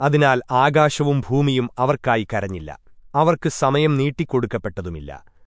അതിനാൽ ആകാശവും ഭൂമിയും അവർക്കായി കരഞ്ഞില്ല. അവർക്ക് സമയം നീട്ടിക്കൊടുക്കപ്പെട്ടതുമില്ല.